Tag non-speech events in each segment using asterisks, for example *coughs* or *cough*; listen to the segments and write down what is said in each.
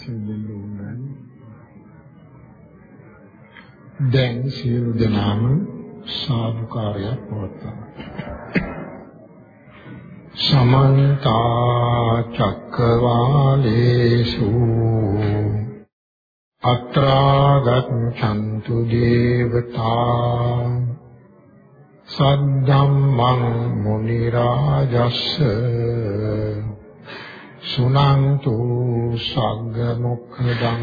වහන්සේ දෙන්න ඕනේ. දැන් සියලු දෙනාම සාදුකාරයක් පවත්වනවා. සමන්ත චක්කවාලේසු අත්‍රා ගච්ඡන්තු දේවතා සද්ධම්මං මුනි රාජස්ස සුනන්තු සග්ග මොක්ඛදං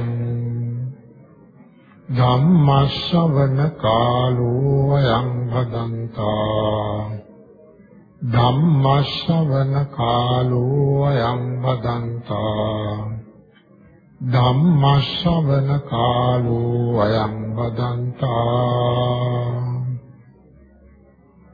ධම්මස්සවන කාලෝ අයං භදන්තා ධම්මස්සවන කාලෝ අයං භදන්තා ධම්මස්සවන කාලෝ අයං භදන්තා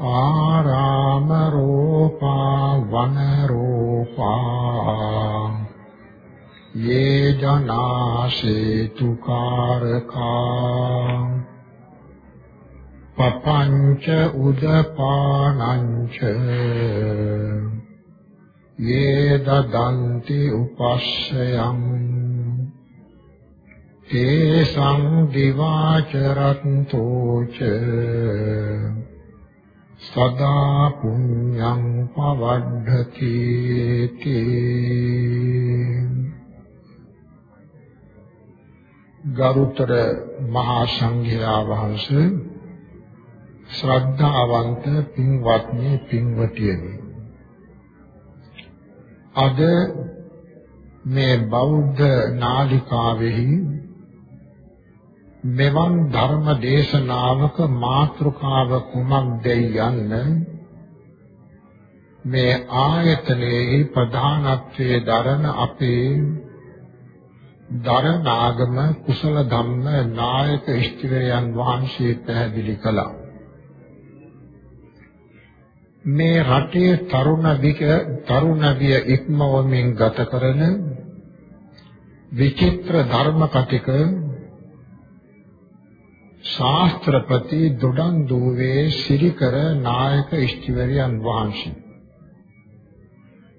ආරාම රූපා වන රූපා යේ ජනාසේතු කාරකා පපංච උදපානංච යේ දදන්ති උපස්සයං තේසං දිවාචරන්තෝච සදා පුඤ්ඤං පවද්ධති ගරුතර මහා සංඝයා වහන්සේ ශ්‍රද්ධාවන්ත පින්වත්නි පින්වතියනි අද මේ බෞද්ධ නාලිකාවෙහි මෙවන් ධර්ම දේශනාවක මාතෘකාව කුමක්දයි යන්න මේ ආයතනයේ ප්‍රධානත්වයේ දරන අපේ දරනාගම කුසල ධම්ම නායක ඉෂ්ටිවරයන් වහන්සේ පැහැදිලි කළා. මේ රටේ තරුණ වික තරුණ විය ඉක්මවමින් ගත කරන විචිත්‍ර ධර්ම කතික ශාස්ත්‍රපති දොඩන්දුවේ සිරිකර නායක ඉෂ්ටිවරයන් වහන්සේ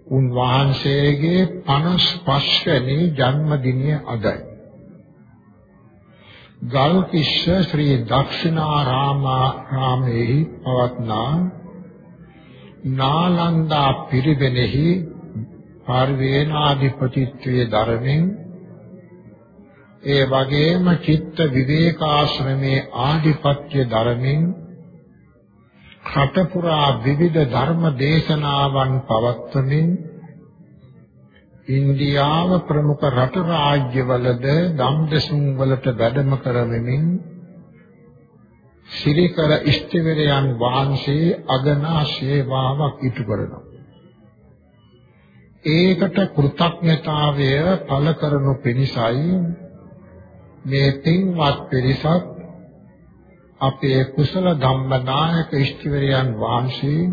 උන්වහන්සේගේ 55 වෙනි ජන්මදිනය අදයි. ගල්කිස්ස ශ්‍රී දක්ෂිනාරාම රාමෙහි පවත්නා නාලන්දා පිරිවෙනෙහි පරිවේනාධිපතිත්වයේ ධර්මෙන් ඒ වගේම චිත්ත විවේකාශ්‍රමේ ආධිපත්‍ය ධර්මෙන් කටපුරා විවිධ ධර්ම දේශනාවන් පවත්වමින් ඉන්දියාව ප්‍රමුඛ රට රාජ්‍යවලද ධම්දසුන් වලට වැඩම කරමින් ශ්‍රීකර ඉෂ්ඨවිරයන් වහන්සේ අගනා සේවාවක් ඉටු කරනවා. ඒකට කෘතඥතාවය පළ කරනු පිණිසයි මේ පින්වත් පිරිසක් අපේ කුසල ධම්මනායක ඉෂ්ටිවරයන් වහන්සේ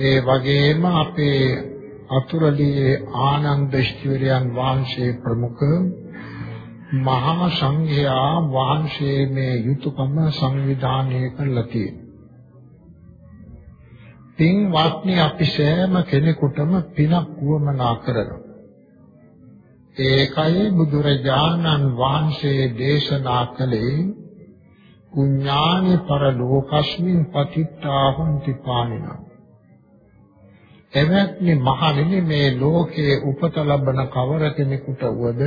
ඒ වගේම අපේ අතුරුලියේ ආනන්ද ඉෂ්ටිවරයන් වහන්සේ ප්‍රමුඛ මහා සංඝයා වහන්සේ මේ යුතුයකම සංවිධානය කළා තියෙනවා. පින්වත්නි අපි සෑම කෙනෙකුටම පිනක් වුවමනා කරනවා. ඒකයි බුදුරජාණන් වහන්සේ දේශනා කළේ. පුඤ්ඤානි පරලෝකස්මින් පතිත්තා හොಂತಿ පානිනා එවැනි මහණෙනි මේ ලෝකයේ උපත ලබන කවර කෙනෙකුට වද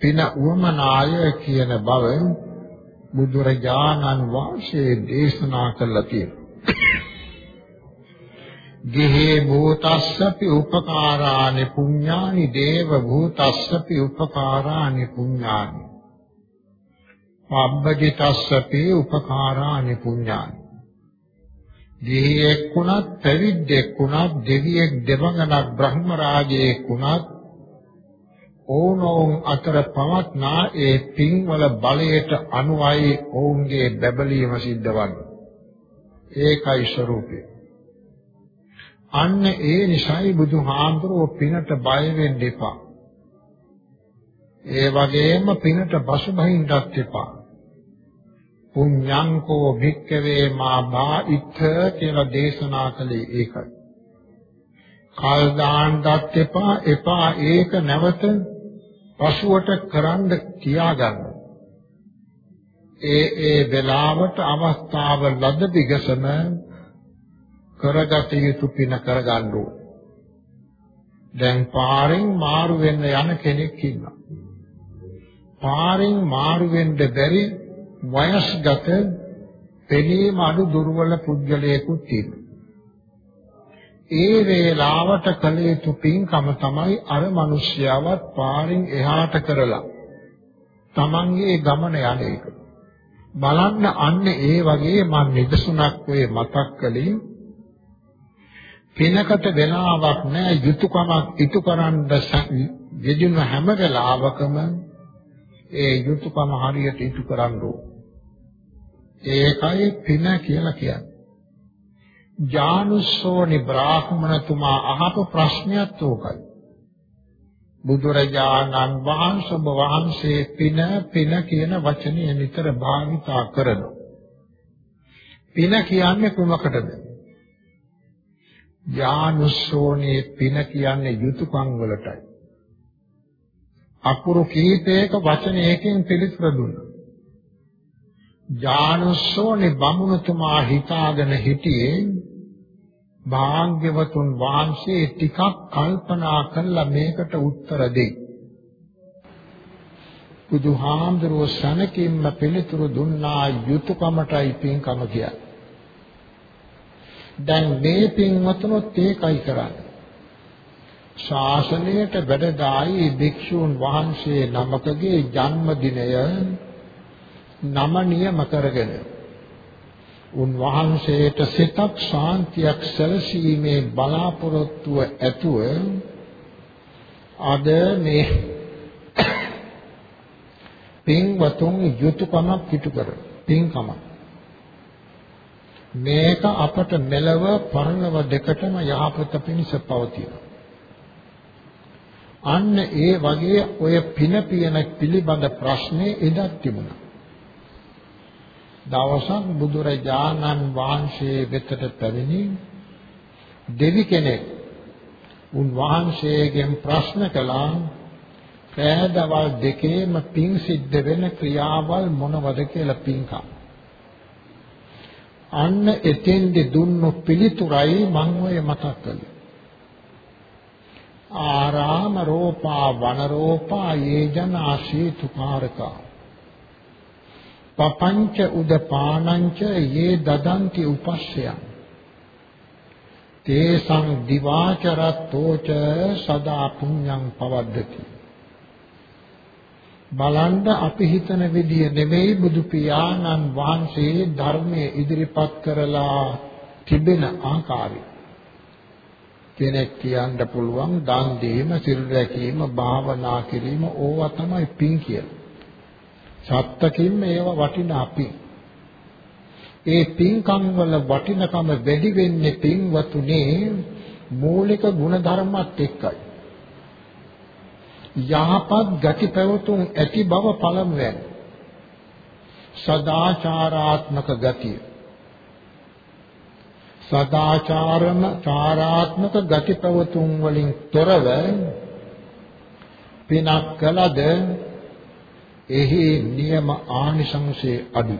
පින උවමනාය කියන බව බුදුරජාණන් වහන්සේ දේශනා කළා තියෙනවා ගෙහේ භූතස්සපි උපකාරානි පුඤ්ඤානි දේව භූතස්සපි උපකාරානි පුඤ්ඤානි පබ්බජිතස්සපි උපකාරානි පුඤ්ඤානි ගිහියෙක් වුණත් පැවිද්දෙක් වුණත් දෙවියෙක් දෙවඟනක් බ්‍රහ්ම රාජයෙක් වුණත් ඕනෝන් අතර පවත්නා ඒ පින්වල බලයට අනුවයි ඔවුන්ගේ බැබලීම සිද්ධ වන්නේ. ඒකයි ස්වરૂපය. අන්න ඒ නිසයි බුදුහාමුදුරුවෝ පිනට බය වෙන්න එපා. ඒ වගේම පිනට බසුබහින්නත් එපා. පුඤ්ඤංකෝ භික්කවේ මා බායිත්ථ කියලා දේශනා කළේ ඒකයි. කල් දාන්නත් එපා එපා ඒක නැවත පසුවට කරන්න තියාගන්න. ඒ ඒ වෙලාවට අවස්ථාව ලද විගසම කරගත යුතු පින කරගන්න ඕන. දැන් පාරෙන් මාරු වෙන්න යන කෙනෙක් ඉන්නවා. පාරෙන් මාරු වෙන්න බැරි වයස්ගත පෙනීම අඩු දුර්වල පුද්ගලයෙකුත් ඉන්නවා. ඒ වේලාවට කළ යුතු පින්කම තමයි අර මිනිස්යාවත් පාරින් එහාට කරලා තමන්ගේ ගමන යන එක. බලන්න අන්න ඒ වගේ මම නිදසුණක් ඔය මතක් කළේ පිනකට වෙලාවක් නැහැ යුතුයකමක් ඉටු කරන්න යෙදුන හැම වෙලාවකම ඒ යුතුයකම හරියට ඉටු කරන්න ඒකයි පින කියලා කියන්නේ. ජානුස්සෝනි බ්‍රාහ්මණතුමා අහපු ප්‍රශ්නයත් ඕකයි. බුදුරජාණන් වහන්සේ වහන්සේ පින පින කියන වචනය නිතර භාවිතා කරනවා. පින කියන්නේ කුමකටද? යානුස්සෝනේ පින කියන්නේ යුතුයකම් වලටයි. අකුරු කීපයක වචනයකින් පිළිතුර දුන්නා. යානුස්සෝනේ බමුණුතුමා හිතාගෙන හිටියේ භාග්‍යවතුන් වහන්සේ ටිකක් කල්පනා කරලා මේකට උත්තර දෙයි. බුදුහාමුදුරුවෝ සනකින්ම පිළිතුරු දුන්නා යුතුයකමටයි පින්කම කියන්නේ. දැන් මේ පින්වතුනොත් ඒකයි කරන්නේ. ශාසනයට වැඩදායි භික්ෂූන් වහන්සේ නමකගේ ජන්මදිනය නම නියම කරගෙන උන්වහන්සේට සිතක් ශාන්තියක් සැලසීමේ බලාපොරොත්තුව ඇතුව අද මේ *coughs* පින්වතුන් යුතුයකමක් පිටු කර පින්කමක් මේක අපට මෙලව පරලව දෙකටම යහපත පිණිස පවතින. අන්න ඒ වගේ ඔය පින පියන පිළිබඳ ප්‍රශ්නේ එදත් තිබුණා. දවසක් බුදුරජාණන් වහන්සේ වෙතට පැමිණි දෙවි කෙනෙක් උන්වහන්සේගෙන් ප්‍රශ්න කළා පෑදවල් දෙකේම පින් සිද්ධ වෙන ක්‍රියාවල් මොනවද කියලා පින්කම් අන්න එතෙන්දි දුන්නු පිළිතුරයි මම ඔය මතක් කළේ. ආරාම රෝපා වන රෝපා යේජන ආශීතුකාරකා පපංච උදපානංච යේ දදන්ති උපස්සයන්. තේසං දිවාචරත්තෝච සදා පුඤ්ඤං පවද්දති. බලන්න අපි හිතන විදිය නෙමෙයි බුදු පියාණන් වහන්සේ ධර්මයේ ඉදිරිපත් කරලා තිබෙන ආකාරය. කෙනෙක් කියන්න පුළුවන් දන් දීම, සිල් රැකීම, භාවනා කිරීම ඕවා තමයි පින් කියලා. සත්තකින්ම ඒවා වටිනා පින්. ඒ පින්කම් වල වටිනකම වැඩි වෙන්නේ පින්වතුනේ මූලික ගුණධර්මات එක්කයි. යහපත් ගති පැවතුම් ඇති බව පළමුවෙන් සදාචාරාත්මක ගතිය. සදාචාරම චාරාත්මක ගති පැවතුම් වලින් තොරව පිනක් කළද එහි නියම ආනිසංසයේ අඩු.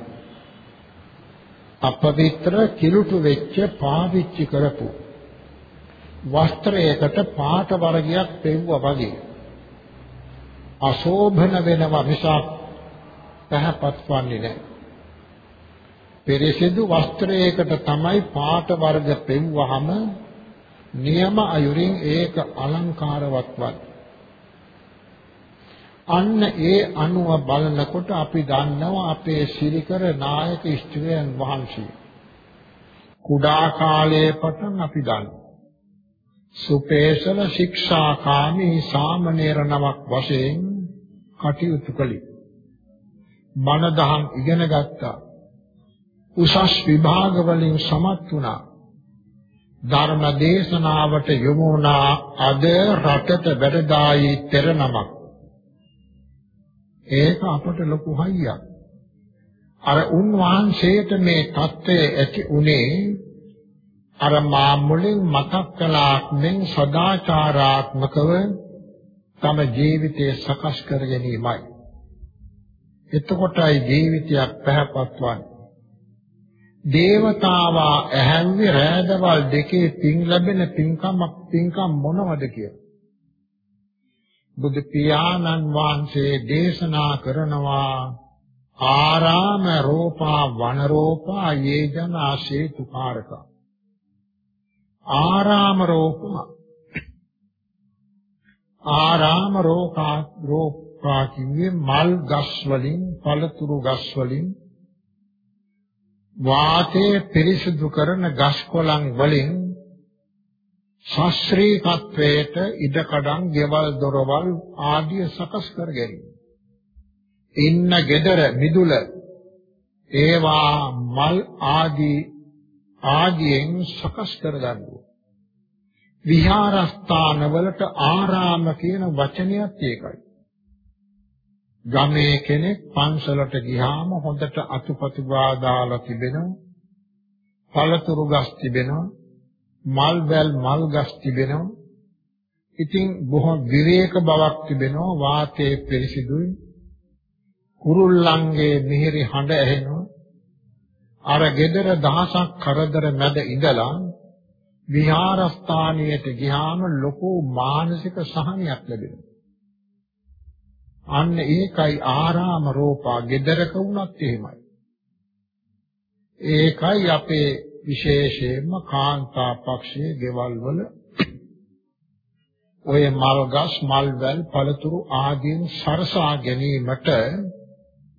අපවිත්‍ර කිලුටු වෙච්ච පාවිච්චි කරපු වස්ත්‍රයකට පාට වර්ගයක් පෙව්වා වගේ. අශෝභන වෙනවා මිසක් පහපත් වන්නේ නැහැ. පෙරසිදු වස්ත්‍රයකට තමයි පාට වර්ග පෙව්වහම නියම අයුරින් ඒක අලංකාරවත් වත්. අන්න ඒ අනුව බලනකොට අපි දන්නවා අපේ සිරිකර නායක ස්ත්‍රියන් වහන්සේ කුඩා කාලයේ පටන් අපි දන්නවා සුපේසල ශික්ෂාකාමී සාමණේර නමක් වශයෙන් කටයුතු කළේ. මන දහම් ඉගෙන ගත්තා. උසස් විභාග වලින් සමත් වුණා. ධර්ම දේශනාවට යොමු වුණා අද රටට වැඩදායි තෙර නමක්. ඒක අපට ලොකු හයියක්. අර උන්වහන්සේට මේ தත්ත්වය ඇති උනේ අර මා මුලින් මතක් කළාක් මෙන් සදාචාරාත්මකව තම ජීවිතය සකස් කර ගැනීමයි. එතකොටයි ජීවිතයක් පැහැපත් වන්නේ. දේවතාවා ඇහැන්නේ රෑදවල් දෙකේ පින් ලැබෙන පින්කමක් පින්කම් මොනවද කියලා. බුදු පියාණන් වහන්සේ දේශනා කරනවා ආරාම රෝපා වන රෝපා යේජනා සේතුකාරක ආරාම රෝපා ආරාම රෝපා රෝපා කිව්වේ මල් ගස් වලින් පළතුරු ගස් වලින් වාතයේ පිරිසිදු කරන ගස් කොළන් වලින් ශාස්ත්‍රීයත්වයට ඉඩකඩම්, ගෙවල් දොරවල් ආදිය සකස් කර ගැනීම. ඉන්න gedara මිදුල ඒවා මල් ආදී ආදියෙන් සකස් කර ගන්නවා. විහාරස්ථාන වලට ආරාම කියන වචනයත් ඒකයි. ගමේ කෙනෙක් පන්සලට ගියාම හොඳට අතුපතු ගාදාලා තිබෙනවා. පළතුරු ගස් තිබෙනවා. මල් වැල් මල් ගස් තිබෙනවා. ඉතින් බොහොම විවේක බවක් තිබෙනවා. වාතයේ පිරිසිදුයි. කුරුල්ලන්ගේ මිහිරි හඬ ඇහෙනවා. අර gedara දහසක් කරදර මැද ඉඳලා විහාරස්ථානයට ගියාම ලොකු මානසික සහනයක් ලැබෙනවා. අන්න ඒකයි ආරාම රූපා gedaraක වුණත් එහෙමයි. ඒකයි අපේ විශේෂයෙන්ම කාන්තා පක්ෂයේ ගෙවල් වල ඔය මල් ගස් මල් වැල් පළතුරු ආදීන් සරසා ගැනීමට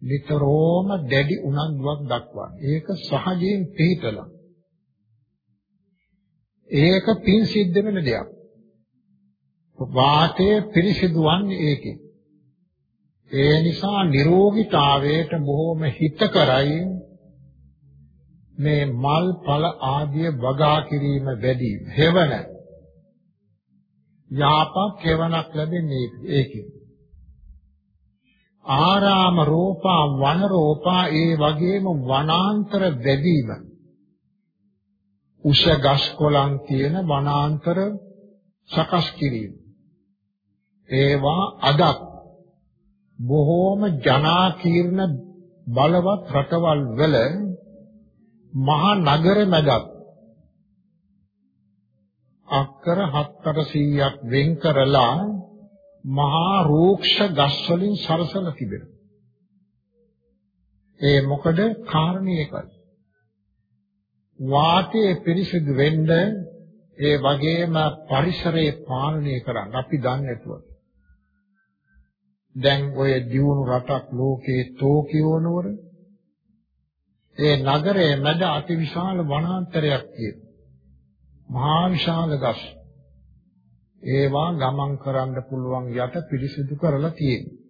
නිතරම දැඩි උනන්දුවක් දක්වන්නේ. ඒක සහජයෙන් පිළිතලා. ඒක පින් සිද්ධ වෙන දෙයක්. වාතය පිරිසිදු වන්නේ ඒකෙන්. ඒ නිසා නිරෝගීතාවයට බොහොම හිතකරයි මේ මල් ඵල ආදිය වගා කිරීම වැඩි හේවන යාපක් කෙවණක් ලැබෙන්නේ ඒකෙන් ආරාම රෝපා වන රෝපා ඒ වගේම වනාන්තර වැඩිම උෂ ගස් කොළන් තියෙන වනාන්තර සකස් කිරීම ඒවා අදත් බොහෝම ජනාකීර්ණ බලවත් රටවල් වල මහා නගර මැදක් අක්කර 700ක් වෙන් කරලා මහා රූක්ෂ ගස් වලින් සරසලා තිබෙනවා. ඒ මොකද කාරණේ එකයි. වාතයේ පිරිසිදු වෙන්න ඒ වගේම පරිසරය පාලනය කරන්න අපි දන්නේ නැතුව. දැන් ඔය දියුණු රටක් ලෝකේ ටෝකියෝ නුවර ඒ නගරයේ මැද අතිවිශාල වනාන්තරයක් තියෙනවා. මහා විශාල ගස්. ඒවා ගමන් කරන්න පුළුවන් යට පිරිසිදු කරලා තියෙනවා.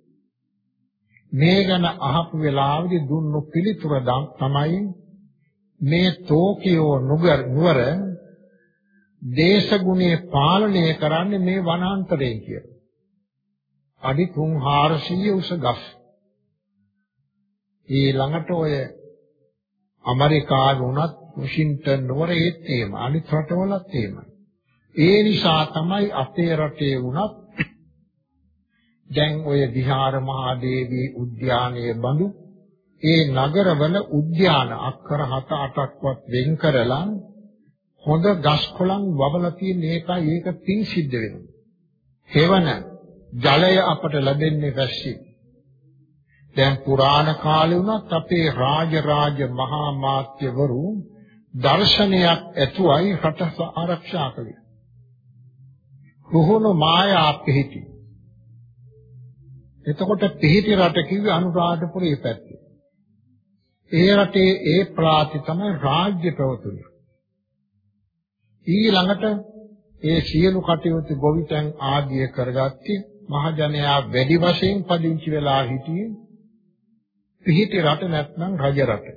මේ ගැන අහපු වෙලාවේදී දුන්නු පිළිතුර තමයි මේ ටෝකියෝ නුවර දේශගුණේ පාලනය කරන්නේ මේ වනාන්තරයෙන් කියලා. අඩි 3400 උස ගස්. ඊළඟට ඔය ඇමරිකාවේ වුණත් වොෂින්ටන් නුවර ඒත් එහෙම අනිත් රටවලත් එහෙමයි. ඒ නිසා තමයි අපේ රටේ වුණත් දැන් ඔය විහාර මහදේවී උද්‍යානයේ බඳු ඒ නගරවල උද්‍යාන අක්කර 7-8ක්වත් වෙන් කරලා හොඳ ගස් කොළන් වවලා තියෙන එකයි ඒක පින් සිද්ධ වෙනවා. හේවන ජලය අපට ලැබෙන්නේ වැස්සෙන්. දැන් පුරාණ කාලේ වුණත් අපේ රාජරාජ මහා මාත්‍යවරු දර්ශනයක් ඇතුවයි රට ආරක්ෂා කළේ. රුහුණු මායා පිහිටි. එතකොට පිහිටි රට කිව්වේ අනුරාධපුරයේ පැත්තේ. ඒ රටේ ඒ ප්‍රාති තමයි රාජ්‍ය ප්‍රවතුනේ. ඊළඟට ඒ සියලු කටයුතු ගොවිතැන් ආදිය කරගත්තේ මහජනයා වැඩි වශයෙන් පදිංචි වෙලා හිටියේ පිහිටි රට නැත්නම් රජ රට.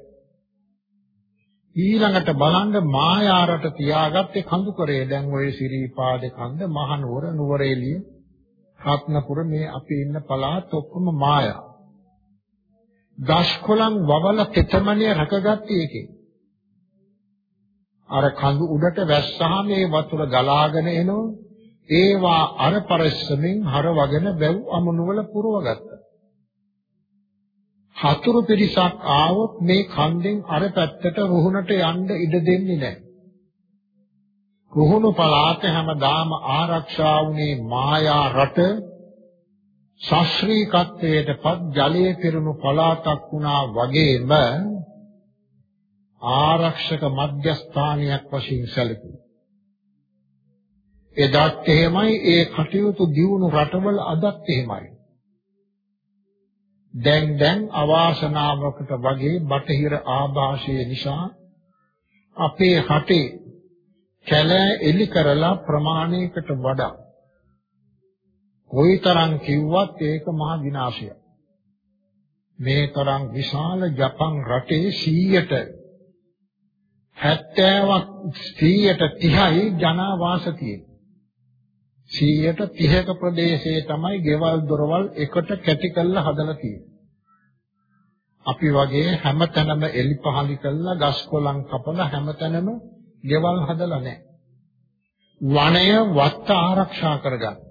ඊළඟට බලන්න මායා රට තියාගත්තේ කඳුකරේ දැන් ඔය සිරිපාද කන්ද මහනුවර නුවරඑළිය රත්නපුර මේ අපි ඉන්න පළාත් ඔක්කොම මායා. දස්කොලන් වවල තෙතමනේ රැකගත්තේ ඒකේ. අර කඳු උඩට වැස්සහම ඒ වතුර ගලාගෙන එනවා. ඒවා අර පරිස්සමෙන් හරවගෙන වැව් අමුණුවල පුරවගත්තා. හතුරු පිරිසක් ආවොත් මේ කන්දෙන් අර පැත්තට රුහුණට යන්න ඉඩ දෙන්නේ නැහැ. රුහුණු පළාත හැමදාම ආරක්ෂා වුණේ මායා රට ශාස්ත්‍රීයත්වයටපත් ජලයේ පිරුණු පළාතක් වුණා වගේම ආරක්ෂක මධ්‍යස්ථානයක් වශයෙන් සැලකුවා. එදත් එහෙමයි ඒ කටයුතු දියුණු රටවල අදත් එහෙමයි. දැන් දැන් අවාසනාවකට වගේ බටහිර ආభాෂය නිසා අපේ රටේ කැලෑ එලි කරලා ප්‍රමාණයකට වඩා කොයිතරම් කිව්වත් ඒක මහා විනාශයක්. මේ තරම් විශාල ජපන් රටේ 100ට 70ක් 30යි ජනාවාස තියෙන්නේ. 130ක ප්‍රදේශයේ තමයි ගෙවල් දොරවල් එකට කැටි කරලා හදලා තියෙන්නේ. අපි වගේ හැමතැනම එලිපහලි කරලා ගස් කොළන් කපලා හැමතැනම ගෙවල් හදලා නැහැ. වනය වත්ත ආරක්ෂා කරගන්න.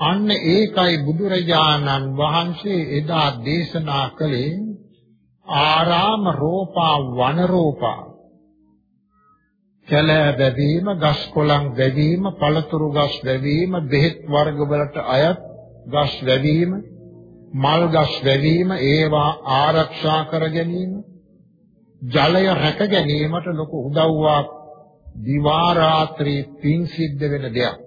අන්න ඒකයි බුදුරජාණන් වහන්සේ එදා දේශනා කළේ ආරාම රෝපා වන රෝපා. කැලෑ වැවීම ගස් කොළන් වැවීම පළතුරු ගස් වැවීම බෙහෙත් වර්ග වලට අයත් ගස් වැවීම මල් ගස් වැවීම ඒවා ආරක්ෂා කර ගැනීම ජලය රැක ගැනීමට ලොකු උදව්වක් දිවා රාත්‍රී පින් සිද්ධ වෙන දෙයක්.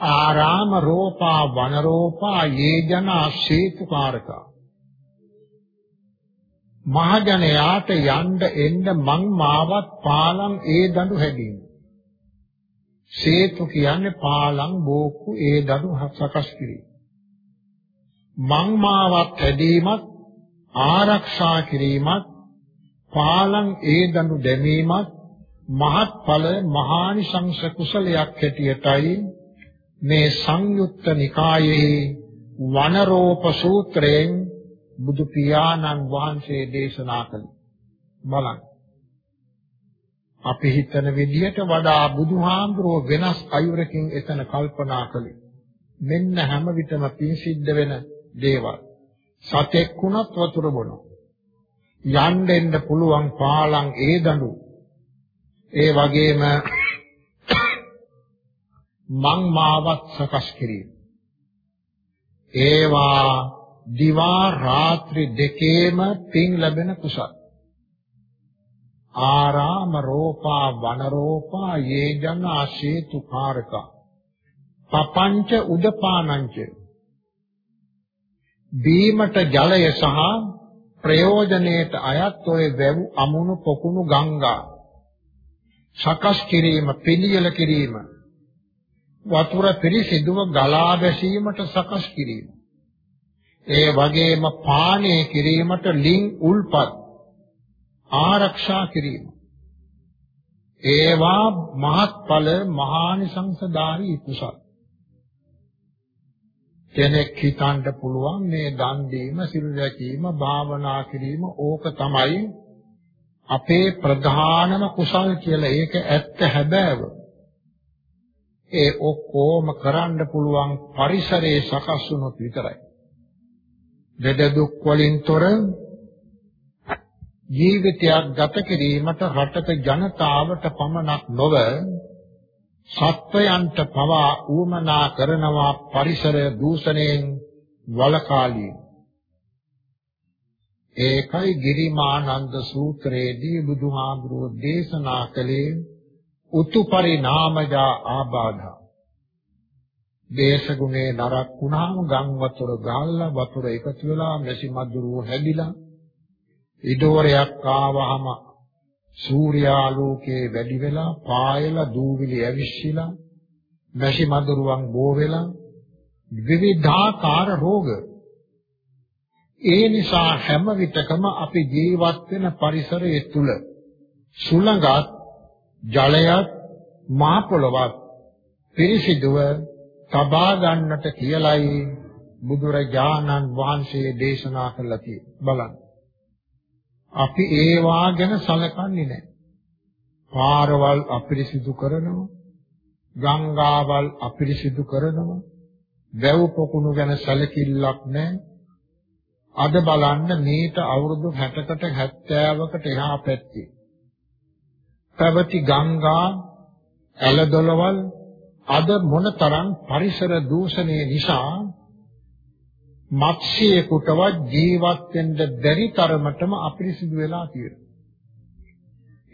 ආරාම රෝපා වන රෝපා යේජනා සේතුකාරකා මහජනයාට යන්න එන්න මං මාවත් පාලම් ඒ දඬු හැදීම. සේතු කියන්නේ පාලම් බෝක්කු ඒ දඬු සකස් කිරීම. මං මාවත් හැදීමත් ආරක්ෂා කිරීමත් පාලම් ඒ දඬු දැමීමත් මහත්ඵල මහානිසංස කුසලයක් හැටියටයි මේ සංයුත්ත නිකායේ වනරෝප සූත්‍රයෙන් බුදු පියාණන් වහන්සේ දේශනා කළේ. බලන්න. අපි හිතන විදිහට වඩා බුදුහාමුදුරුව වෙනස් අයුරකින් එතන කල්පනා කළේ. මෙන්න හැම විටම පින් සිද්ධ වෙන දේවල්. සතෙක් වුණත් වතුර බොනවා. යන්න එන්න පුළුවන් පාලම් ඒ දඬු. ඒ වගේම මං මාවත් සකස් කිරීම. ඒවා දිවා රාත්‍රි දෙකේම පින් ලැබෙන කුසල්. ආරාම රෝපා වන රෝපා යේජන ආශේතු කාරක. පපංච උදපානංච. බීමට ජලය සහ ප්‍රයෝජනයේට අයත් ඔය වැව් අමුණු පොකුණු ගංගා. සකස් කිරීම පිළියෙල කිරීම. වතුර පිරිසිදුව ගලා බැසීමට සකස් කිරීම ඒ වගේම පානය කිරීමට ලිං උල්පත් ආරක්ෂා කිරීම. ඒවා මහත්ඵල මහානිසංසදායි කුසල්. කෙනෙක් හිතන්න පුළුවන් මේ දන් දීම, සිල් රැකීම, භාවනා කිරීම ඕක තමයි අපේ ප්‍රධානම කුසල් කියලා. ඒක ඇත්ත හැබෑව. ඒ ඔක්කොම කරන්න පුළුවන් පරිසරයේ සකස් වුණොත් විතරයි. ලෙඩ දුක් වලින් තොර ජීවිතයක් ගත කිරීමට රටක ජනතාවට පමණක් නොව සත්වයන්ට පවා ඌමනා කරනවා පරිසර දූෂණයෙන් වළකාලී ඒකයි ගිරිමානන්ද සූත්‍රයේදී බුදුහාමුදුරුවෝ දේශනා කළේ උතුපරිණාමජා ආබාධා. දේශගුණේ නරක් වුණාම ගම් වතුර ගාල්ලා වතුර එකතු වෙලා මැසි මදුරුව හැදිලා ඉඩෝරයක් ආවහම සූර්යාලෝකයේ වැඩි වෙලා පායලා දූවිලි ඇවිස්සিলা මැෂි මදුරුවන් බෝ වෙලා විවිධාකාර රෝග. ඒ නිසා හැම විටකම අපි ජීවත් වෙන පරිසරය තුල සුළඟත් ජලයත් මහ පොළවත් පිරිසිදුව තබා ගන්නට කියලයි බුදුරජාණන් වහන්සේ දේශනා කළා තියෙන්නේ බලන්න. අපි ඒවා ගැන සැලකන්නේ නැහැ. පාරවල් අපිරිසිදු කරනවා, ගංගාවල් අපිරිසිදු කරනවා, වැව් පොකුණු ගැන සැලකිල්ලක් නැහැ. අද බලන්න මේට අවුරුදු 60කට 70කට එහා පැත්තේ පැවති ගංගා ඇලදොලවල් අද මොනතරම් පරිසර දූෂණය නිසා මත්ස්‍යයකටවත් ජීවත් වෙන්න බැරි තරමටම අපිරිසිදු වෙලා තියෙනවා.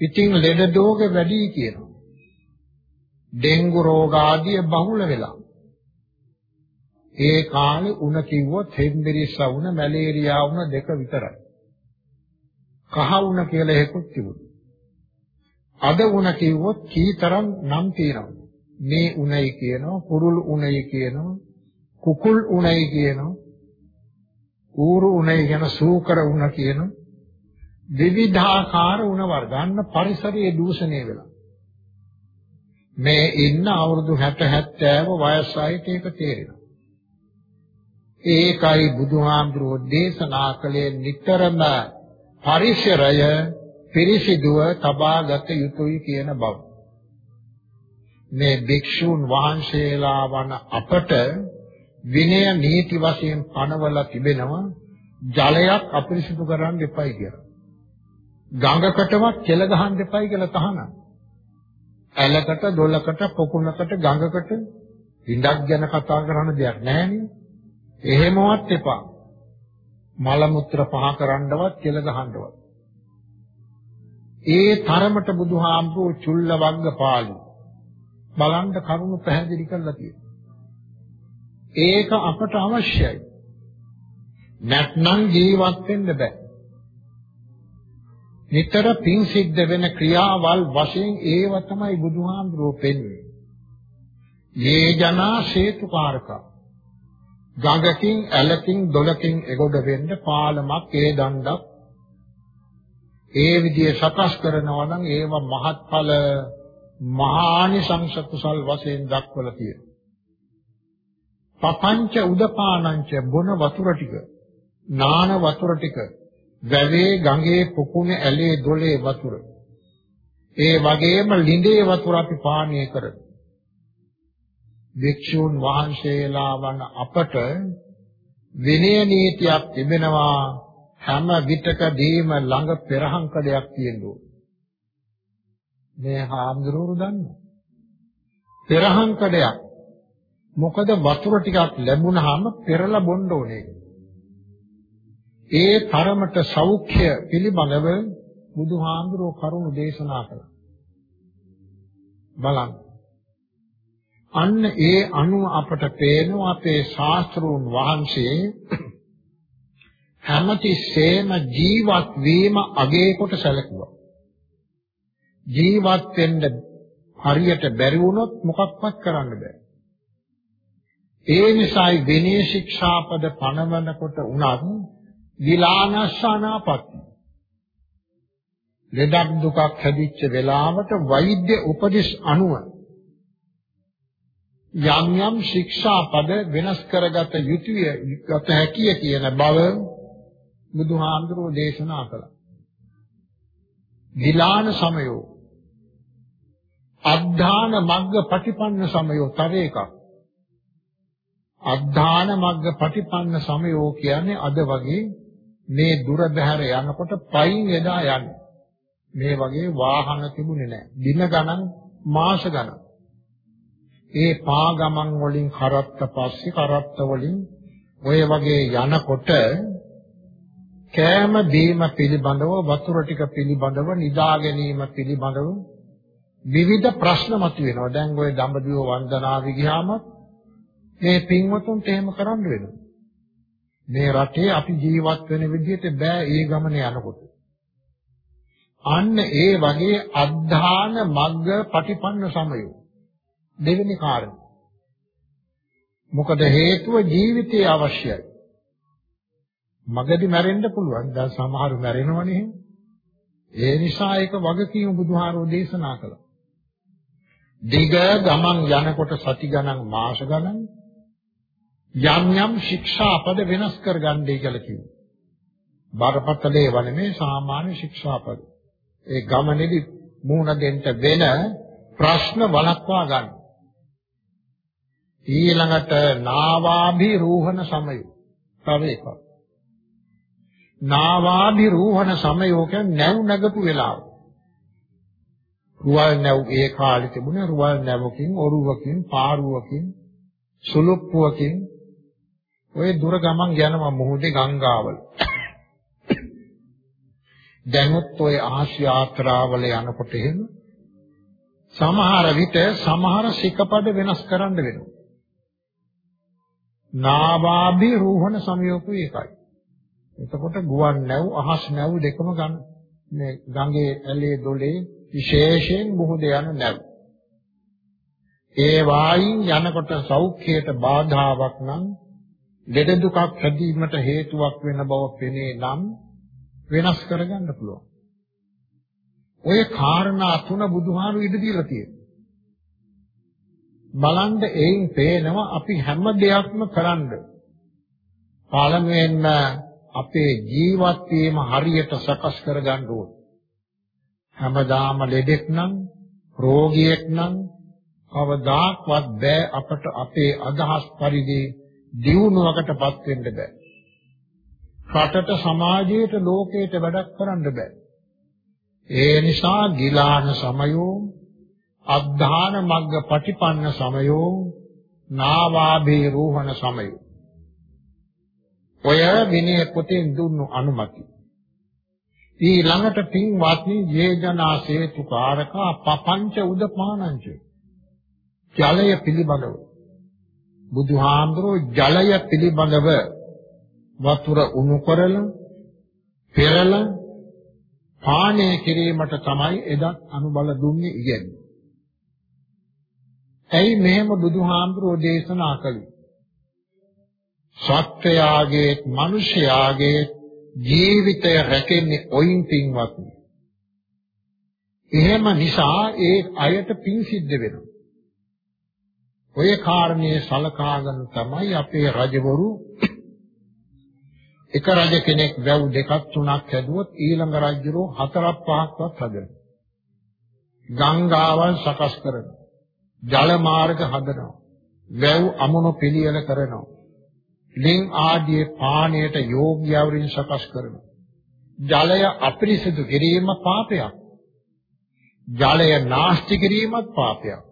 ඉතින් ලෙඩ රෝග වැඩි කියනවා. ඩෙන්ගු රෝග ආදී බහුල වෙලා. ඒ කාලේ උණ කිව්වොත් හෙම්බිරිස්ස උණ මැලේරියා උණ දෙක විතරයි. කහ උණ කියලා එකකුත් තිබුණා. අද උණ කිව්වොත් කීතරම් නම් තියෙනවද? මේ උණයි කියනවා, කුරුල් උණයි කියනවා, කුකුල් උණයි කියනවා. ඌරු උණයි කියන සූකර උණ කියනවා. විවිධාකාර උණ වර්ග ගන්න පරිසරයේ දූෂණය වෙලා. මේ ඉන්න අවුරුදු 60 70 වයස් අයට ඒක තේරෙනවා. ඒකයි බුදුහාමුදුරෝ දේශනා කළේ නිතරම පරිසරය පිරිසිදුව තබාගත යුතුයි කියන බව. මේ භික්ෂූන් වහන්සේලා වන අපට විනය නීති වශයෙන් පනවලා තිබෙනවා ජලයක් අපිරිසිදු කරන්න එපයි කියලා. ගඟකටවත් කෙල ගහන්න එපයි කියලා තහනම්. ඇලකට, දොලකට, පොකුණකට, ගඟකට ඉඳක් ගැන කතා කරන දෙයක් නැහැ එහෙමවත් එපා. මල මුත්‍ර පහ කරන්නවත් කෙල ගහන්නවත්. ඒ තරමට බුදුහාමුදුරුවෝ චුල්ල වග්ග පාළු බලන්න කරුණු පැහැදිලි කරලා තියෙනවා. ඒක අපට අවශ්‍යයි. නැත්නම් ජීවත් වෙන්න බෑ. නිතර පින් සිද්ධ වෙන ක්‍රියාවල් වශයෙන් ඒව තමයි බුදුහාමුදුරුවෝ පෙන්වන්නේ. මේ ජනා හේතුකාරකා ගඟකින් ඇලකින් දොලකින් එගොඩ වෙන්න පාලමක් ඒ දණ්ඩක් ඒ විදිහේ සකස් කරනවා නම් ඒව මහත්ඵල මහානිසංස කුසල් වශයෙන් දක්වලා තියෙනවා. පපංච උදපානංච බොන වතුර ටික නාන වතුර ටික වැවේ ගඟේ පුකුණේ ඇලේ දොලේ වතුර. ඒ වගේම ළිඳේ වතුර අපි පානය කරමු. භික්ෂූන් වහන්සේලා වන අපට විනය නීතියක් තිබෙනවා. හැම විටකදීම ළඟ පෙරහංකඩයක් තියෙනවා මේ හාමුදුරුවෝ දන්නවා. පෙරහංකඩයක්. මොකද වතුර ටිකක් ලැබුණාම පෙරලා බොන්න ඕනේ ඒ තරමට සෞඛ්‍ය පිළිබඳව බුදුහාමුදුරුවෝ කරුණු දේශනා කළා. බලන්න. අන්න ඒ අනුව අපට පේනවා අපේ ශාස්ත්‍රූන් වහන්සේ හැමතිස්සෙම ජීවත් වීම අගේ කොට සැලකුවා. ජීවත් වෙන්න හරියට බැරි වුණොත් මොකක්වත් කරන්න බෑ. ඒ නිසායි විනය ශික්ෂාපද පනවනකොට උනත් විලානස්සනාපත්ති. ලෙඩක් දුකක් හැදිච්ච වෙලාවට වෛද්‍ය උපදෙස් අනුව යම් යම් ශික්ෂාපද වෙනස් කරගත යුතුය ගත හැකිය කියන බව බුදුහාමුදුරෝ දේශනා කළා. විලාන සමයෝ අද්ධාන මග්ග පටිපන්න සමයෝ තව එකක්. අද්ධාන මග්ග පටිපන්න සමයෝ කියන්නේ අද වගේ මේ දුර බැහැර යනකොට පයින් එදා යන්නේ. මේ වගේ වාහන තිබුණේ නැහැ. දින ගණන් මාස ගණන්. ඒ පා ගමන් වලින් කරත්ත පස්සේ කරත්ත වලින් ඔය වගේ යනකොට කෑම බීම පිළිබඳව වතුර ටික පිළිබඳව නිදා ගැනීම පිළිබඳව විවිධ ප්‍රශ්න මතුවෙනවා. දැන් ওই දඹදිව වන්දනාවි ගියාම මේ පින්වතුන්ට එහෙම කරන්න වෙනවා. මේ රටේ අපි ජීවත් වෙන විදිහට බෑ ඒ ගමන යනකොට. අන්න ඒ වගේ අද්ධාන මග්ග පටිපන්න සමයෝ දෙවෙනි කාරණය. මොකද හේතුව ජීවිතයේ අවශ්‍යයි. මගදී මැරෙන්න පුළුවන්. දැන් සමහරු මැරෙනවනේ. ඒ නිසා ඒක වගකීම බුදුහාරෝ දේශනා කළා. දිග ගමන් යනකොට සති ගණන් මාස ගණන් යම් යම් ශික්ෂාපද වෙනස් කරගන්නයි කියලා කිව්වා. බරපතල ඒවා නෙමේ සාමාන්‍ය ශික්ෂාපද. ඒ ගමනේදී මුහුණ දෙන්න වෙන ප්‍රශ්න වළක්වා ගන්න. ඊළඟට නාවාභිරෝහණ සමය. තව එකක්. නාවාභිරෝහණ සමයෝ කියන්නේ නැව් නැගපු වෙලාව. රුවල් නැව් ඒ කාලේ තිබුණේ රුවල් නැවකින් ඔරුවකින් පාරුවකින් සුලුප්පුවකින් ඔය දුර ගමන් යනවා මුහුදේ ගංගාවල. දැනුත් ඔය ආශි යාත්‍රාවල යනකොට එහෙම සමහර විට සමහර සිකපද වෙනස් කරන්න වෙනවා. නාවාභි රෝහණ සමයෝකු එකයි. එතකොට ගුවන් නැව් අහස් නැව් දෙකම ගන්න මේ ගඟේ ඇලේ දොලේ විශේෂයෙන් මුහුද යන නැව්. ඒ වායින් යනකොට සෞඛ්‍යයට බාධාවක් නම් ලෙඩ දුකක් හැදීමට හේතුවක් වෙන බව පෙනේ නම් වෙනස් කරගන්න පුළුවන්. ඔය කාරණා තුන බුදුහාරු ඉඳ දීලා තියෙනවා. බලන්න එයින් පේනවා අපි හැම දෙයක්ම කරන්න. පළමුවෙන්ම අපේ ජීවත් වීම හරියට සකස් කරගන්න ඕන. හැමදාම ලෙඩෙක් නම් රෝගියෙක් නම් කවදාක්වත් බෑ අපට අපේ අදහස් පරිදි දියුණුවකටපත් වෙන්න බෑ. රටට සමාජයට ලෝකයට වැඩක් කරන්න බෑ. ඒ නිසා ගිලාන සමයෝ අද්ධාන මග්ග පටිපන්න සමයෝ නාවාභේ රෝහණ සමයෝ ඔය විනය පොතෙන් දුන්නු අනුමැති ඊළඟට පින්වත්නි යේජනා සේතුකාරකා පපංච උදපානංච ජලය පිළිබඳව බුදුහාඳුරෝ ජලය පිළිබඳව වතුර උණු කරලා පෙරලා පානය කිරීමට තමයි එදත් අනුබල දුන්නේ ඉගෙන්නේ. ඇයි මෙහෙම බුදුහාමුදුරෝ දේශනා කළේ? සත්‍යයාගේ මිනිසයාගේ ජීවිතය රැකෙන්නේ ඔයින් පින්වත්නි. එහෙම නිසා ඒ අයට පින් සිද්ධ වෙනවා. ඔය කාරණේ සලකාගෙන තමයි අපේ රජවරු එක රජ කෙනෙක් වැව් දෙකක් තුනක් හැදුවොත් ඊළඟ රජුරෝ හතරක් පහක්වත් හදනවා. ගංගාවල් සකස් කරනවා. ජල මාර්ග හදනවා. වැව් අමුණු පිළියෙල කරනවා. ලින් ආදී පානයට යෝග්‍යවරින් සකස් කරනවා. ජලය අපිරිසිදු කිරීම පාපයක්. ජලය නාස්ති කිරීමත් පාපයක්.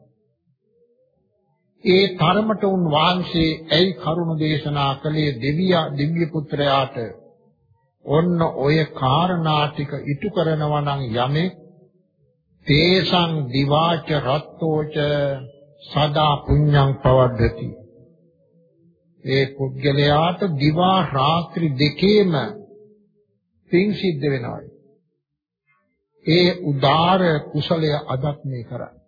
ඒ තරමට උන් වහන්සේ ඇයි කරුණ දේශනා කළේ දෙවියා දිව්‍ය පුත්‍රයාට ඔන්න ඔය කාරණා ටික ඉටු කරනවා නම් යමෙක් තේසං දිවාච රත්තෝච සදා පුඤ්ඤං පවද්දති ඒ පුද්ගලයාට දිවා රාත්‍රී දෙකේම පින් සිද්ධ වෙනවා ඒ උදාර කුසලය අදත් මේ කරන්නේ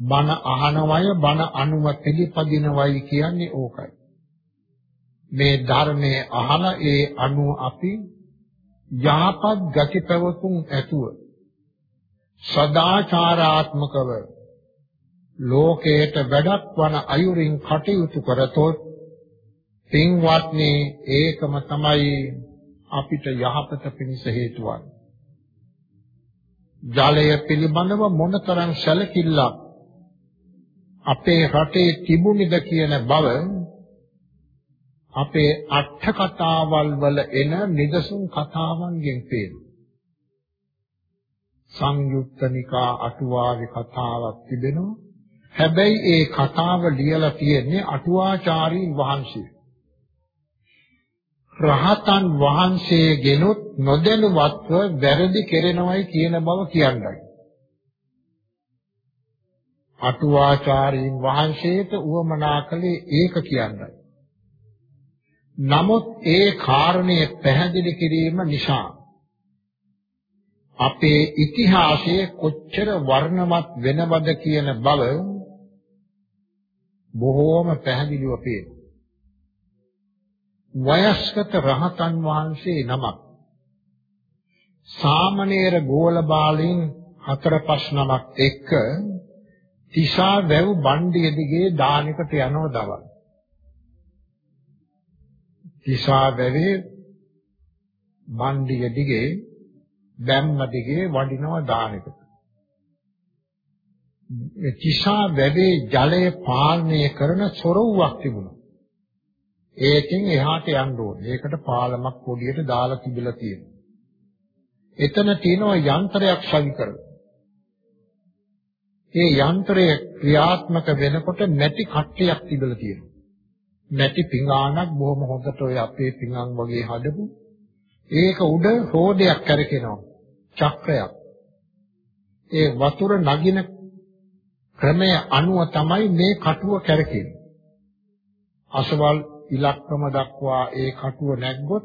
බණ අහනවය බණ අනුව පිළිපදිනවයි කියන්නේ ඕකයි. මේ ධර්මයේ අහලා ඒ අනුව අපි යහපත් ගති පැවතුම් ඇතුව සදාචාරාත්මකව ලෝකයට වැඩක් වන අයුරින් කටයුතු කරතොත් පින්වත්නි ඒකම තමයි අපිට යහපත පිණිස හේතු වන්නේ. ජලය පිළිබඳව මොනතරම් සැලකිල්ලක් අපේ රටේ තිබුණේද කියන බව අපේ අට කතාවල් වල එන නිදසුන් කතාවන්ගෙන් පේනවා. සංයුක්තනිකා අටුවාවේ කතාවක් තිබෙනවා. හැබැයි ඒ කතාව ලියලා තියෙන්නේ අටුවාචාරීන් වහන්සේ. රහතන් වහන්සේගෙනුත් නොදැනුවත්ව වැරදි කෙරෙනවයි කියන බව කියන්නයි. අටුවාචාරීන් වහන්සේට උවමනා කළේ ඒක කියන්නයි. නමුත් ඒ කාරණය පැහැදිලි කිරීම නිසා අපේ ඉතිහාසයේ කොච්චර වර්ණවත් වෙනවද කියන බව බොහෝම පැහැදිලිව පේනවා. වයස්ගත රහතන් වහන්සේ නමක් සාමණේර ගෝලබාලින් හතර පහ නමක් එක්ක තිසා වැව් බණ්ඩිය දිගේ දානකට යනව දවල්. තිසා වැවේ බණ්ඩිය දිගේ බැම්ම දිගේ වඩිනවා දානකට. තිසා වැවේ ජලය පාලනය කරන සොරව්වක් තිබුණා. ඒකෙන් එහාට යන්න ඕනේ. ඒකට පාලමක් පොඩියට දාලා තිබිලා තියෙනවා. එතන තියෙනවා යන්ත්‍රයක් සවි කරලා. ඒ යන්ත්‍රය ක්‍රියාත්මක වෙනකොට නැටි කට්ටියක් තිබිලා තියෙනවා. නැටි පිඟානක් බොහොම හොඳට ඔය අපේ පිඟාන් වගේ හදපු ඒක උඩ රෝදයක් කරකිනවා චක්‍රයක්. ඒ වතුර නගින ක්‍රමය අනුව තමයි මේ කටුව කරකෙන්නේ. අසවල් ඉලක්කම දක්වා ඒ කටුව නැග්ගොත්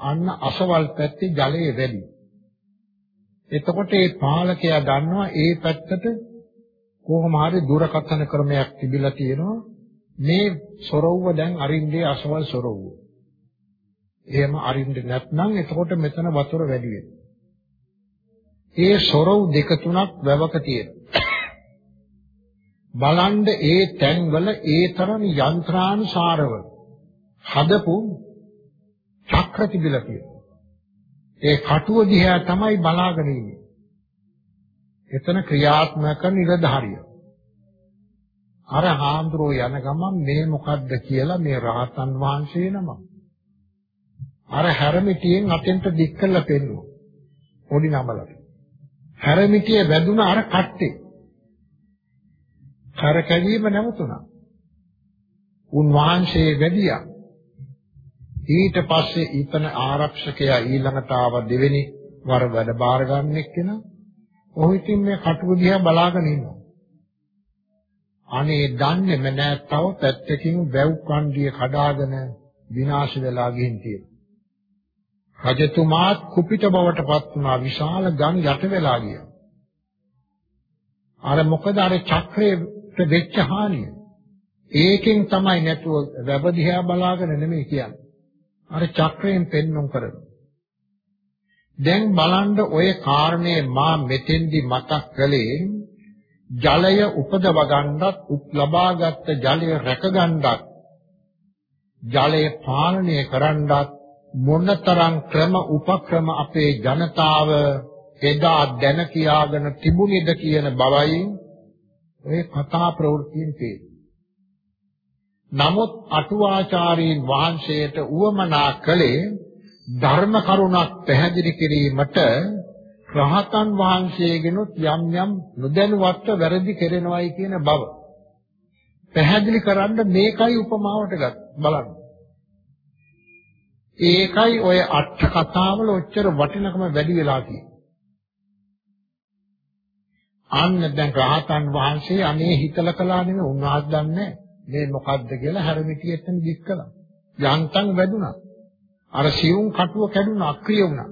අන්න අසවල් පැත්තේ ජලය වැඩි. එතකොට ඒ පාලකයා දන්නවා ඒ පැත්තට කොහොම හරි දුරකථන ක්‍රමයක් තිබිලා තියෙනවා මේ සොරව්ව දැන් අරින්නේ අසවල් සොරව්ව. එහෙම අරින්නේ නැත්නම් එතකොට මෙතන වතුර වැඩි වෙනවා. ඒ සොරව් දෙක තුනක් වැවක තියෙනවා. බලන්න ඒ තැන්වල ඒ තරම් යන්ත්‍රානුසාරව හදපු චක්‍ර තිබිලා තියෙනවා. ඒ කටුව දිහා තමයි බලාගෙන ඉන්නේ. එතන ක්‍රියාත්මක නිරධාරිය. අර හාමුදුරුවෝ යන ගමන් මේ මොකද්ද කියලා මේ රහතන් වහන්සේ නම. අර හැරමිටියෙන් අතෙන්ට දික් කළා පෙන්නුවා. පොඩි නමලට. හැරමිටිය වැදුන අර කට්ටේ. කරකැවීම නැවතුණා. උන්වහන්සේ වැඩියා. ඊට පස්සේ ඊතන ආරක්ෂකයා ඊළඟට ආව දෙවෙනි වර වැඩ බාර ගන්න එක්කෙනා. ඔහු ඉතින් මේ කටුව දිහා බලාගෙන ඉන්නවා. අනේ දන්නේම නෑ තව පැත්තකින් වැව් කණ්ඩිය කඩාගෙන විනාශ වෙලා ගිහින් තියෙනවා. රජතුමාත් කුපිත බවට පත් වුණා විශාල ගම් යට වෙලා ගියා. අර මොකද අර චක්‍රයට වෙච්ච හානිය. ඒකෙන් තමයි නැතුව වැව දිහා බලාගෙන නෙමෙයි කියන්නේ. අර චක්‍රයෙන් පෙන්වුම් කරනවා. දැන් බලන්න ඔය කාරණේ මා මෙතෙන්දි මතක් කළේ ජලය උපදව ගන්නත් ලබාගත් ජලය රැක ගන්නත් ජලය පාලනය කරන්නත් මොනතරම් ක්‍රම උපක්‍රම අපේ ජනතාව එදා දැන කියාගෙන තිබුණේද කියන බවයි ඔය කතා ප්‍රවෘත්තියෙන් පේන්නේ. නමුත් අටුවාචාරීන් වහන්සේට උවමනා කළේ ධර්ම කරුණක් පැහැදිලි කිරීමට රහතන් වහන්සේගෙනුත් යම් යම් නොදැනුවත්ව වැරදි කෙරෙනවයි කියන බව. පැහැදිලි කරන්න මේකයි උපමාවට ගත් බලන්න. ඒකයි ඔය අට කතාවල ඔච්චර වටිනකම වැඩි වෙලා තියෙන්නේ. අන්න දැන් රහතන් වහන්සේ අනේ හිතල කළා නෙමෙයි උන්වහන්සේ දන්නේ මේ මොකද්ද කියලා හැරමිටියෙන් දික් කළා. යන්තම් වැදුනා. අර සියුම් කටුව කැඩුනා අක්‍රිය වුණා.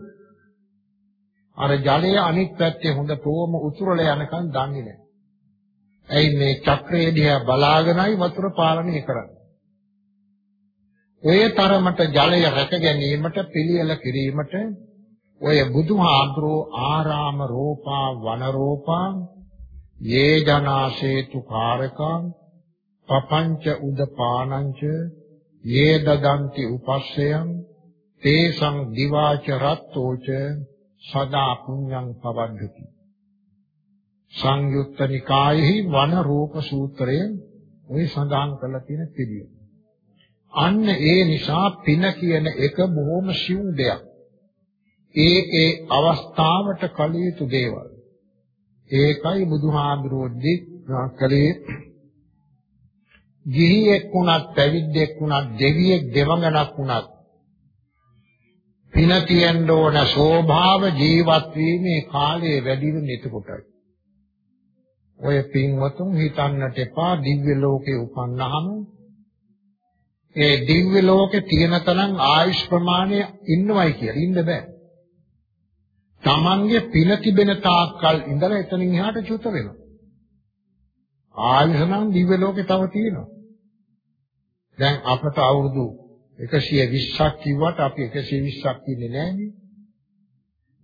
අර ජලය අනිත් පැත්තේ හොඳටම උතුරලා යනකම් දන්නේ නැහැ. ඇයි මේ චක්‍රය දිහා බලාගෙනයි වතුර පාලනය කරන්නේ. ඔය තරමට ජලය රැක ගැනීමට පිළියෙල කිරීමට ඔය බුදුහාඳුරෝ ආරාම රෝපා වන රෝපා යේ ජනාසේතු කාරකං පපංච උදපානංච යේ දදන්ති උපස්සයන් තේසං දිවාච රත්තෝච සදා පුඤ්ඤං පවද්දති සංයුත්ත නිකායෙහි වන රූප සූත්‍රය ඔය සඳහන් කරලා තියෙන පිළිවෙල අන්න ඒ නිසා පින කියන එක බොහොම සිවුම් දෙයක්. ඒ ඒ අවස්ථාවට කළ යුතු දේවල්. ඒකයි බුදුහාඳුරෝද්දී කලේ ගිහියෙක් වුණත් පැවිද්දෙක් වුණත් දෙවියෙක් දෙවඟනක් වුණත් පින තියෙන්න ඕන ස්වභාව ජීවත් වීමේ කාලය වැඩි වෙන එතකොටයි. ඔය පින්වතුන් හිතන්නට එපා දිව්‍ය ලෝකේ උපන්නාම ඒ දිව්‍ය ලෝකේ තියෙන තරම් ආයුෂ් ප්‍රමාණය ඉන්නවයි කියලා ඉන්න බෑ. Tamange පින තිබෙන තාක්කල් ඉඳලා එතනින් එහාට චුත වෙනවා. ආයසනම් දිව්‍ය ලෝකේ තව තියෙනවා. දැන් අපට අවුරුදු 120ක් කිව්වට අපි 120ක් ඉන්නේ නෑනේ.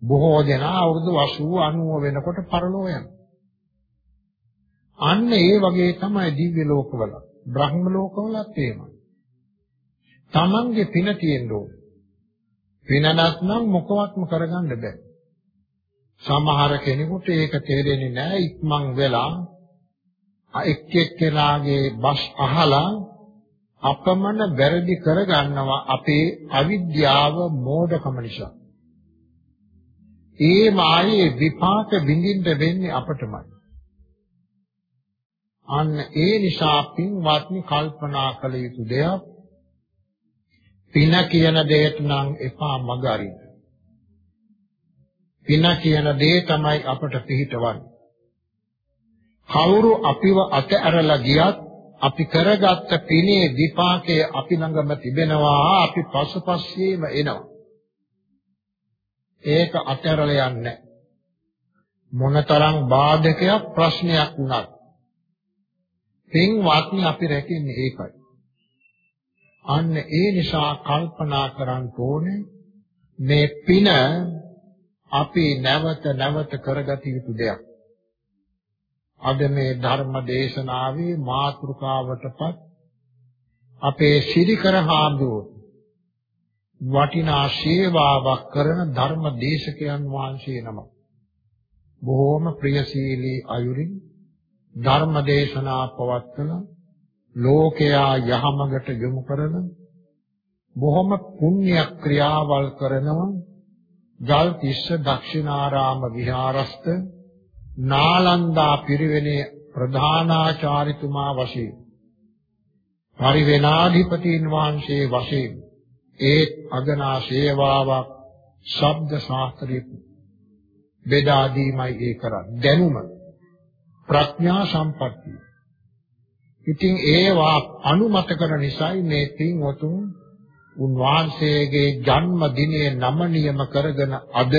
බොහෝ දෙනා අවුරුදු 80 90 වෙනකොට පරලෝ යනවා. අන්න ඒ වගේ තමයි දිව්‍ය ලෝකවල. බ්‍රහ්ම ලෝකවලත් එහෙමයි. Tamange පින තියෙන්න ඕනේ. පින නැත්නම් මොකවත්ම කරගන්න බෑ. සමහර කෙනෙකුට ඒක තේරෙන්නේ නැහැ ඉක්මන් වෙලා එක් එක්කෙනාගේ බස් අහලා අපමණ වැරදි කරගන්නවා අපේ අවිද්‍යාව මෝඩකම නිසා. ඒ මායේ විපාක විඳින්න වෙන්නේ අපටමයි. අන්න ඒ නිසා පින්වත්නි කල්පනා කළ යුතු දෙයක් පින කියන දෙයට නම් එපා මග අරින්න. පින කියන දේ තමයි අපට පිහිටවන්නේ. කවුරු අපිව අතහැරලා ගියත් අපි කරගත්ත පිනේ විපාකය අපි ළඟම තිබෙනවා අපි පසුපස්සේම එනවා. ඒක අතහැරලා යන්නේ මොනතරම් බාධකයක් ප්‍රශ්නයක් වුණත් පින්වත්නි අපි රැකෙන්නේ ඒකයි. අන්න ඒ නිසා කල්පනා කරන්න ඕනේ මේ පින අපි නැවත නැවත කරගත යුතු දෙයක්. අද මේ ධර්ම දේශනාවේ මාතෘකාවටපත් අපේ ශිරිකර හාමුදුරුවෝ වටිනා සේවාවක් කරන ධර්ම දේශකයන් වහන්සේ නම බොහෝම ප්‍රියශීලී අයුරින් ධර්ම දේශනා පවත්වන ලෝකයා යහමඟට යොමු කරන බොහොම පුණ්‍ය ක්‍රියාවල් කරනවා ජල්තිස්ස දක්ෂිනාරාම විහාරස්ත නාලන්දා පිරිවෙනේ ප්‍රධානාචාරිතුමා වශයෙන් පරිවෙනාධිපතීන් වහන්සේ වශයෙන් ඒ අගනා සේවාවක් ශබ්ද ශාස්ත්‍රයේ බෙදා දීමයි ඒ කරන්නේ. දැනුම ප්‍රඥා සම්පත්තිය. ඉතින් ඒවා අනුමත කරන නිසායි මේ පින්වතුන් උන්වහන්සේගේ ජන්ම දිනයේ නම නියම කරගෙන අද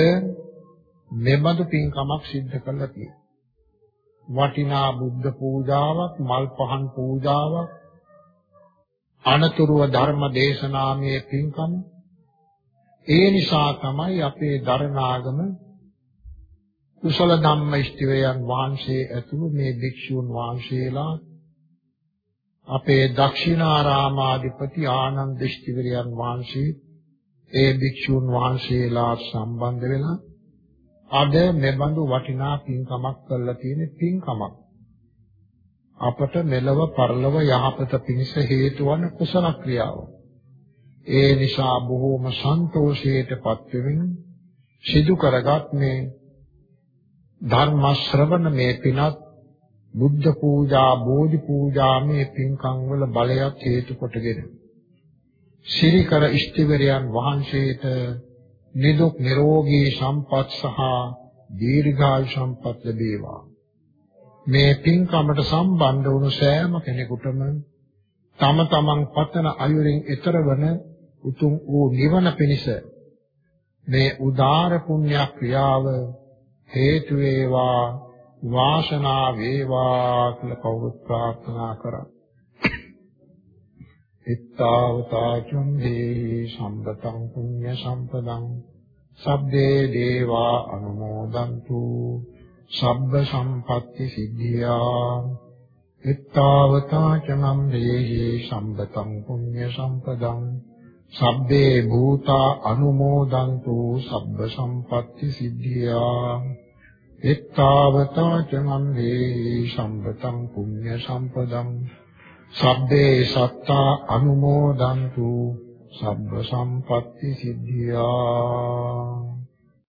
මෙබඳු පින්කමක් සිද්ධ කළා තියෙනවා. වටිනා බුද්ධ පූජාවක්, මල් පහන් පූජාවක්, අනතුරුව ධර්ම දේශනාමය පින්කම. ඒ නිසා තමයි අපේ දරණාගම කුසල ධම්ම ඉෂ්ටිවයන් වහන්සේ ඇතුළු මේ භික්ෂුන් වහන්සේලා අපේ දක්ෂිනාරාමාධිපති ආනන්ද ඉෂ්ටිවරයන් වහන්සේ ඒ භික්ෂුන් වහන්සේලා සම්බන්ධ වෙලා අද මෙබඳු වටිනා පින්කමක් කරලා තියෙන පින්කමක්. අපට මෙලව පරලව යහපත පිණිස හේතු වන කුසල ක්‍රියාව. ඒ නිසා බොහෝම සන්තෝෂයටපත් වෙමින් සිදු කරගත් මේ ධර්ම ශ්‍රවණ මේ පිනත් බුද්ධ පූජා බෝධි පූජා මේ පින්කම් වල බලයක් හේතු කොටගෙන ශිරිකර ඉෂ්ටිවරයන් වහන්සේට නිදුක් නිරෝගී සම්පත් සහ දීර්ඝායු සම්පත් ලැබේවා. මේ පින්කමට සම්බන්ධ වුණු සෑම කෙනෙකුටම තම තමන් පතන අයුරින් ඊතර වන උතුම් වූ නිවන පිණිස මේ උදාර පුණ්‍ය ක්‍රියාව හේතු වේවා වාසනාව වේවා කියලා කවුරුත් ප්‍රාර්ථනා කරා. ittavataචුම් දේ සම්පතං පුඤ්ඤ සම්පදං. සබ්බේ දේවා අනුමෝදන්තු. සබ්බ සම්පatti සිද්ධියා. ittavataචනම් දේහි සම්පතං පුඤ්ඤ සම්පදං. සබ්බේ භූතා අනුමෝදන්තු. සබ්බ සම්පatti සිද්ධියා. Ittavataචනම් දේහි සම්පතං පුඤ්ඤ සම්පදං සබ්බේ සත්තා අනුමෝදන්තු සබ්බ සම්පatti සිද්ධියා